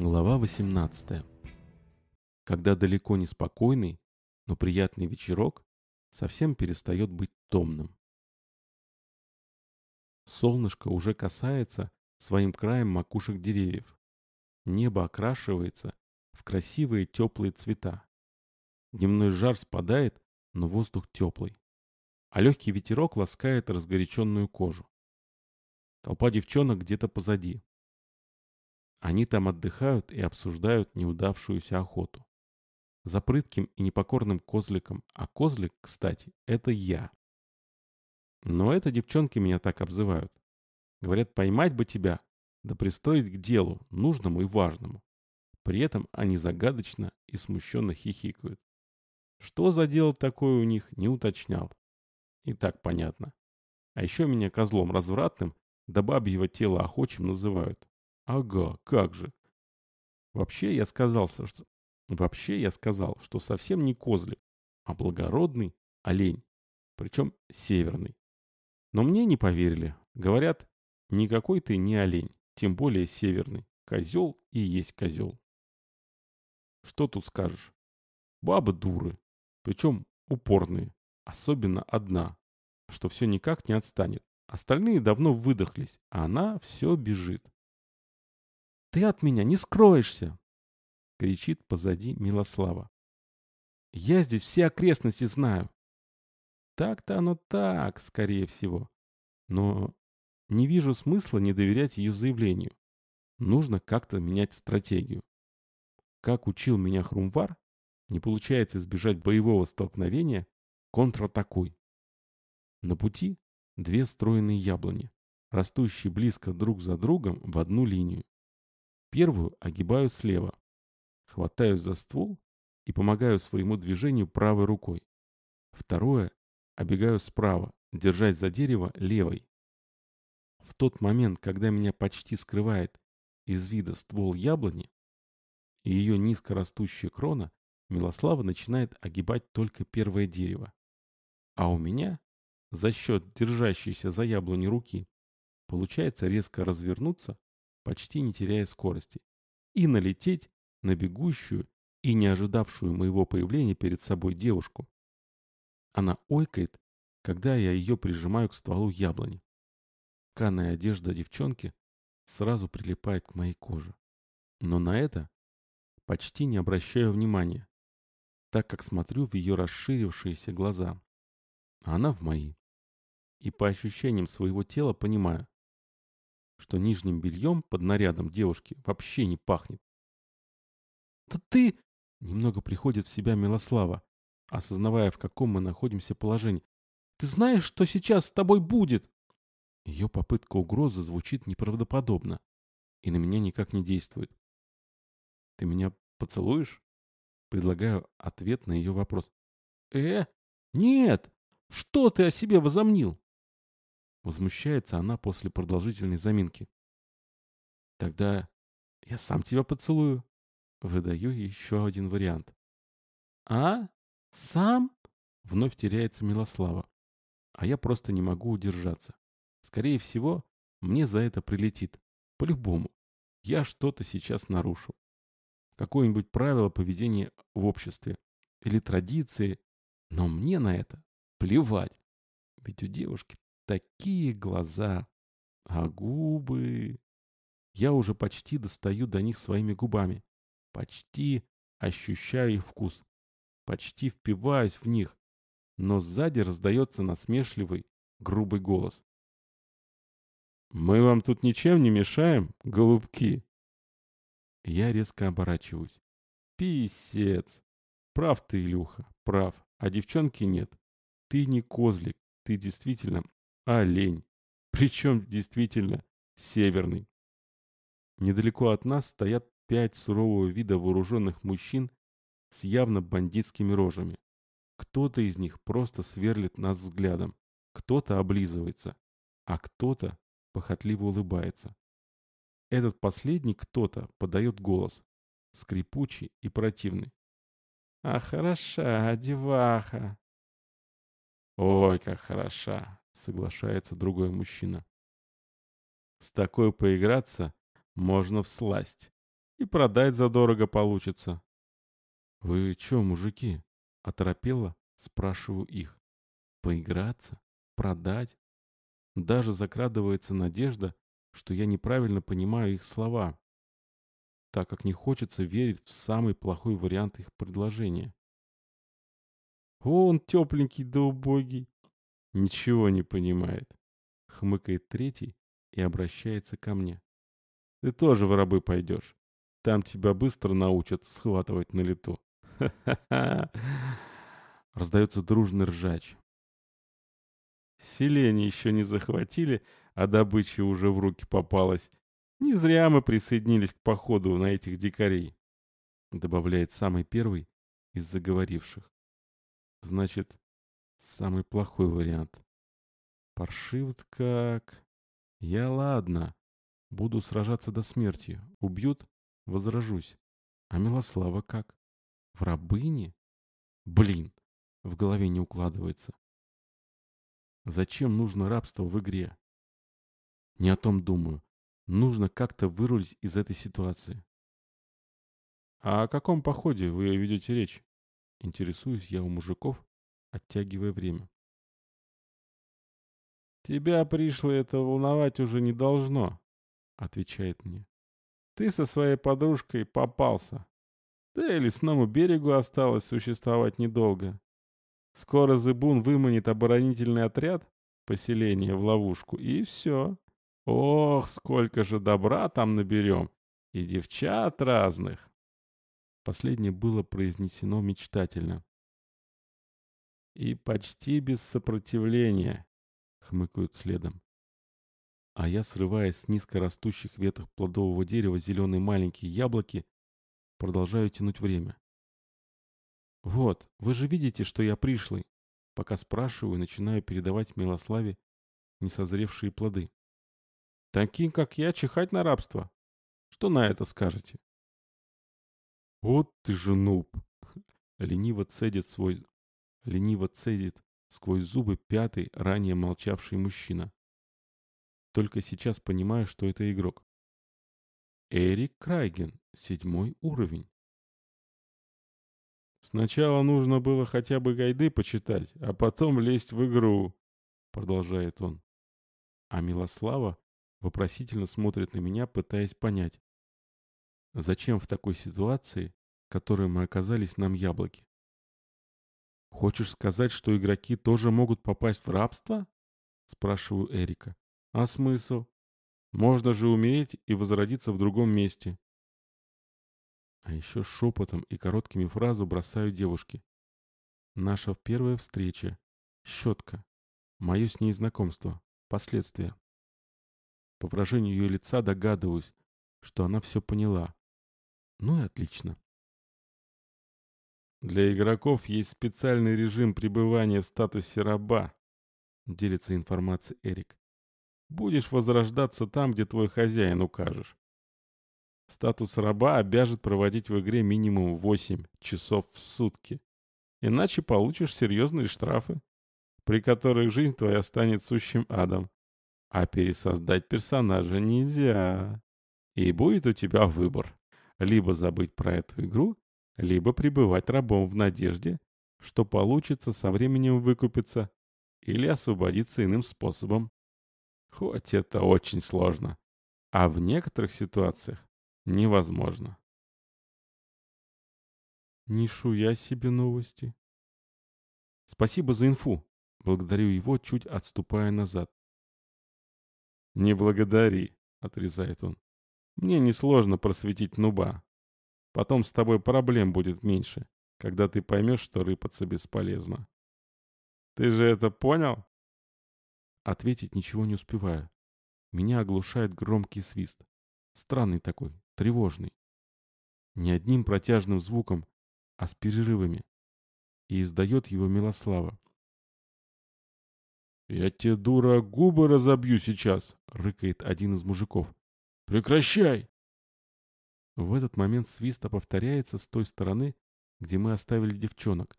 Глава 18. Когда далеко не спокойный, но приятный вечерок совсем перестает быть томным. Солнышко уже касается своим краем макушек деревьев. Небо окрашивается в красивые теплые цвета. Дневной жар спадает, но воздух теплый. А легкий ветерок ласкает разгоряченную кожу. Толпа девчонок где-то позади. Они там отдыхают и обсуждают неудавшуюся охоту. За прытким и непокорным козликом, а козлик, кстати, это я. Но это девчонки меня так обзывают. Говорят, поймать бы тебя, да пристроить к делу, нужному и важному. При этом они загадочно и смущенно хихикают. Что за дело такое у них, не уточнял. И так понятно. А еще меня козлом развратным, да бабьего тела охочим называют. Ага, как же. Вообще я сказал, что... Вообще я сказал, что совсем не козлик, а благородный олень. Причем северный. Но мне не поверили. Говорят, никакой ты не олень, тем более северный. Козел и есть козел. Что тут скажешь? Бабы дуры. Причем упорные. Особенно одна, что все никак не отстанет. Остальные давно выдохлись, а она все бежит. Ты от меня не скроешься!» — кричит позади Милослава. «Я здесь все окрестности знаю». Так-то оно так, скорее всего. Но не вижу смысла не доверять ее заявлению. Нужно как-то менять стратегию. Как учил меня Хрумвар, не получается избежать боевого столкновения, контратакуй. На пути две стройные яблони, растущие близко друг за другом в одну линию. Первую огибаю слева. Хватаюсь за ствол и помогаю своему движению правой рукой. Второе обегаю справа, держась за дерево левой. В тот момент, когда меня почти скрывает из вида ствол яблони и ее низкорастущая крона, Милослава начинает огибать только первое дерево. А у меня, за счет держащейся за яблони руки, получается резко развернуться почти не теряя скорости, и налететь на бегущую и не ожидавшую моего появления перед собой девушку. Она ойкает, когда я ее прижимаю к стволу яблони. Тканая одежда девчонки сразу прилипает к моей коже. Но на это почти не обращаю внимания, так как смотрю в ее расширившиеся глаза. Она в мои. И по ощущениям своего тела понимаю, что нижним бельем под нарядом девушки вообще не пахнет. «Да ты...» — немного приходит в себя Милослава, осознавая, в каком мы находимся положении. «Ты знаешь, что сейчас с тобой будет?» Ее попытка угрозы звучит неправдоподобно и на меня никак не действует. «Ты меня поцелуешь?» Предлагаю ответ на ее вопрос. «Э? Нет! Что ты о себе возомнил?» Возмущается она после продолжительной заминки. Тогда я сам тебя поцелую. Выдаю еще один вариант. А? Сам? Вновь теряется Милослава. А я просто не могу удержаться. Скорее всего, мне за это прилетит. По-любому. Я что-то сейчас нарушу. Какое-нибудь правило поведения в обществе. Или традиции. Но мне на это плевать. Ведь у девушки Такие глаза, а губы... Я уже почти достаю до них своими губами. Почти ощущаю их вкус. Почти впиваюсь в них. Но сзади раздается насмешливый, грубый голос. «Мы вам тут ничем не мешаем, голубки?» Я резко оборачиваюсь. «Писец! Прав ты, Илюха, прав, а девчонки нет. Ты не козлик, ты действительно олень. Причем действительно северный. Недалеко от нас стоят пять сурового вида вооруженных мужчин с явно бандитскими рожами. Кто-то из них просто сверлит нас взглядом, кто-то облизывается, а кто-то похотливо улыбается. Этот последний кто-то подает голос, скрипучий и противный. «А хороша, деваха!» «Ой, как хороша! Соглашается другой мужчина. С такой поиграться можно всласть. И продать задорого получится. «Вы чё, мужики?» — оторопело спрашиваю их. «Поиграться? Продать?» Даже закрадывается надежда, что я неправильно понимаю их слова, так как не хочется верить в самый плохой вариант их предложения. «Он тепленький да убогий!» «Ничего не понимает», — хмыкает третий и обращается ко мне. «Ты тоже в рабы пойдешь. Там тебя быстро научат схватывать на лету». Ха-ха-ха! Раздается дружный ржач. Селение еще не захватили, а добыча уже в руки попалась. Не зря мы присоединились к походу на этих дикарей, добавляет самый первый из заговоривших. Значит, самый плохой вариант. Паршив как... Я ладно. Буду сражаться до смерти. Убьют — возражусь. А Милослава как? В рабыне? Блин, в голове не укладывается. Зачем нужно рабство в игре? Не о том думаю. Нужно как-то вырулить из этой ситуации. А о каком походе вы ведете речь? Интересуюсь я у мужиков, оттягивая время. «Тебя, пришло, это волновать уже не должно», — отвечает мне. «Ты со своей подружкой попался. Да и лесному берегу осталось существовать недолго. Скоро Зыбун выманит оборонительный отряд поселения в ловушку, и все. Ох, сколько же добра там наберем! И девчат разных!» Последнее было произнесено мечтательно. «И почти без сопротивления», — хмыкают следом. А я, срывая с низкорастущих веток плодового дерева зеленые маленькие яблоки, Продолжаю тянуть время. «Вот, вы же видите, что я пришлый!» Пока спрашиваю, начинаю передавать Милославе несозревшие плоды. «Таким, как я, чихать на рабство! Что на это скажете?» «Вот ты же нуб!» Лениво цедит свой... Лениво цедит сквозь зубы пятый, ранее молчавший мужчина. Только сейчас понимаю, что это игрок. Эрик Крайген, седьмой уровень. Сначала нужно было хотя бы гайды почитать, а потом лезть в игру, продолжает он. А Милослава вопросительно смотрит на меня, пытаясь понять, зачем в такой ситуации, в которой мы оказались, нам яблоки. Хочешь сказать, что игроки тоже могут попасть в рабство? Спрашиваю Эрика. А смысл? Можно же умереть и возродиться в другом месте. А еще шепотом и короткими фразами бросаю девушке. Наша первая встреча. Щетка. Мое с ней знакомство. Последствия. По выражению ее лица догадываюсь, что она все поняла. Ну и отлично. Для игроков есть специальный режим пребывания в статусе раба, делится информацией Эрик. Будешь возрождаться там, где твой хозяин укажешь. Статус раба обяжет проводить в игре минимум 8 часов в сутки. Иначе получишь серьезные штрафы, при которых жизнь твоя станет сущим адом. А пересоздать персонажа нельзя. И будет у тебя выбор. Либо забыть про эту игру, либо пребывать рабом в надежде, что получится со временем выкупиться или освободиться иным способом. Хоть это очень сложно. А в некоторых ситуациях невозможно. Нишуя себе новости. Спасибо за инфу. Благодарю его, чуть отступая назад. Не благодари, отрезает он. Мне несложно просветить нуба. Потом с тобой проблем будет меньше, когда ты поймешь, что рыпаться бесполезно. Ты же это понял? Ответить ничего не успеваю. Меня оглушает громкий свист. Странный такой, тревожный. Не одним протяжным звуком, а с перерывами. И издает его Милослава. «Я тебе, дура, губы разобью сейчас!» — рыкает один из мужиков. «Прекращай!» В этот момент свиста повторяется с той стороны, где мы оставили девчонок.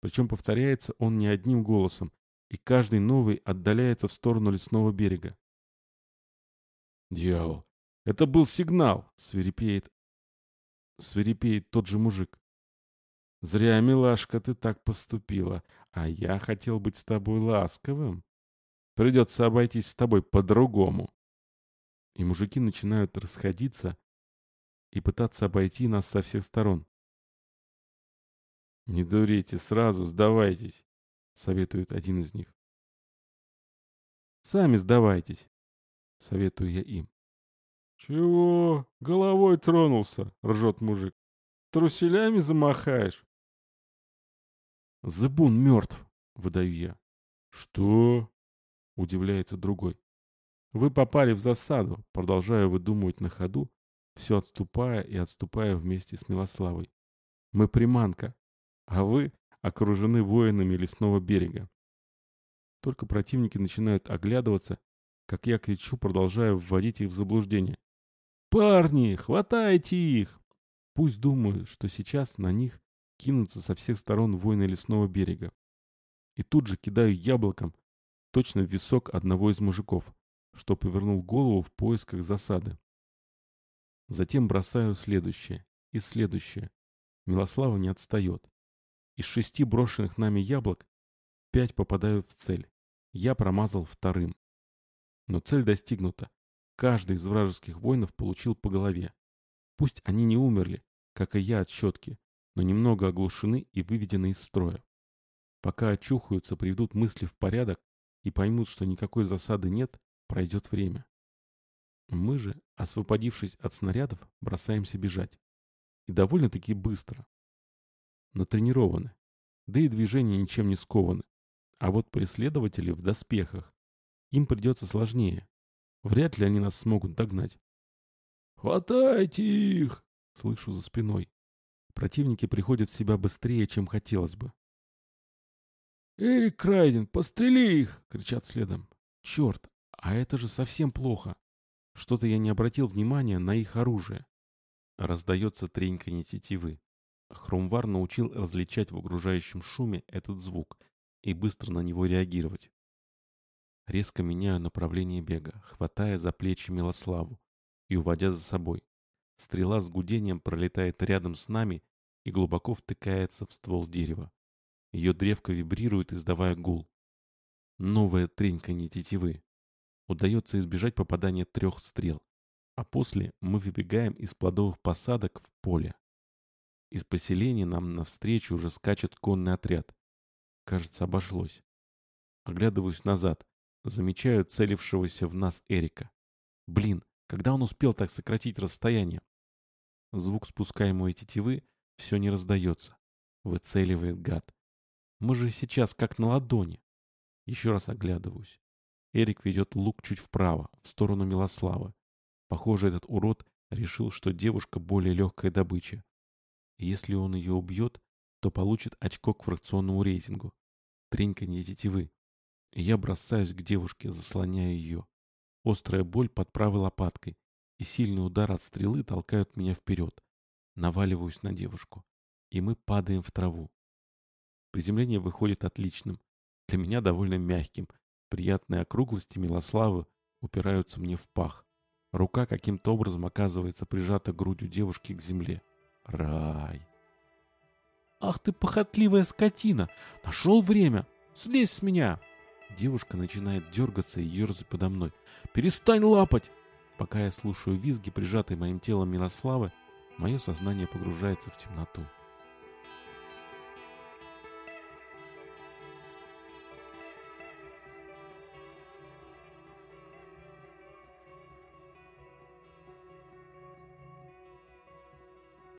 Причем повторяется он не одним голосом, и каждый новый отдаляется в сторону лесного берега. «Дьявол! Это был сигнал!» — свирепеет свирепеет тот же мужик. Зря, милашка, ты так поступила, а я хотел быть с тобой ласковым. Придется обойтись с тобой по-другому. И мужики начинают расходиться и пытаться обойти нас со всех сторон. «Не дурите, сразу сдавайтесь», — советует один из них. «Сами сдавайтесь», — советую я им. «Чего? Головой тронулся?» — ржет мужик. «Труселями замахаешь?» «Зыбун мертв», — выдаю я. «Что?» — удивляется другой. «Вы попали в засаду», — продолжаю выдумывать на ходу, все отступая и отступая вместе с Милославой. «Мы приманка, а вы окружены воинами лесного берега». Только противники начинают оглядываться, как я кричу, продолжая вводить их в заблуждение. «Парни, хватайте их!» Пусть думают, что сейчас на них кинутся со всех сторон воины лесного берега. И тут же кидаю яблоком точно в висок одного из мужиков, что повернул голову в поисках засады. Затем бросаю следующее и следующее. Милослава не отстает. Из шести брошенных нами яблок пять попадают в цель. Я промазал вторым. Но цель достигнута. Каждый из вражеских воинов получил по голове. Пусть они не умерли, как и я от щетки, но немного оглушены и выведены из строя. Пока очухаются, приведут мысли в порядок и поймут, что никакой засады нет, пройдет время. Мы же, освободившись от снарядов, бросаемся бежать. И довольно-таки быстро. Натренированы. Да и движения ничем не скованы. А вот преследователи в доспехах. Им придется сложнее. Вряд ли они нас смогут догнать. «Хватайте их!» — слышу за спиной. Противники приходят в себя быстрее, чем хотелось бы. «Эрик Крайден, пострели их!» — кричат следом. «Черт, а это же совсем плохо. Что-то я не обратил внимания на их оружие». Раздается треньканье тетивы. Хромвар научил различать в окружающем шуме этот звук и быстро на него реагировать. Резко меняю направление бега, хватая за плечи Милославу и уводя за собой. Стрела с гудением пролетает рядом с нами и глубоко втыкается в ствол дерева. Ее древко вибрирует, издавая гул. Новая треньканье тетивы. Удается избежать попадания трех стрел, а после мы выбегаем из плодовых посадок в поле. Из поселения нам навстречу уже скачет конный отряд. Кажется, обошлось. Оглядываюсь назад. Замечаю целившегося в нас Эрика. Блин, когда он успел так сократить расстояние? Звук спускаемой тетивы все не раздается. Выцеливает гад. Мы же сейчас как на ладони. Еще раз оглядываюсь. Эрик ведет лук чуть вправо, в сторону Милославы. Похоже, этот урод решил, что девушка более легкая добыча. Если он ее убьет, то получит очко к фракционному рейтингу. Треньканье тетивы. Я бросаюсь к девушке, заслоняя ее. Острая боль под правой лопаткой и сильный удар от стрелы толкают меня вперед. Наваливаюсь на девушку. И мы падаем в траву. Приземление выходит отличным. Для меня довольно мягким. Приятные округлости Милославы упираются мне в пах. Рука каким-то образом оказывается прижата грудью девушки к земле. Рай. «Ах ты похотливая скотина! Нашел время! Слезь с меня!» Девушка начинает дергаться и ерзать подо мной. «Перестань лапать!» Пока я слушаю визги, прижатые моим телом Милославы, мое сознание погружается в темноту.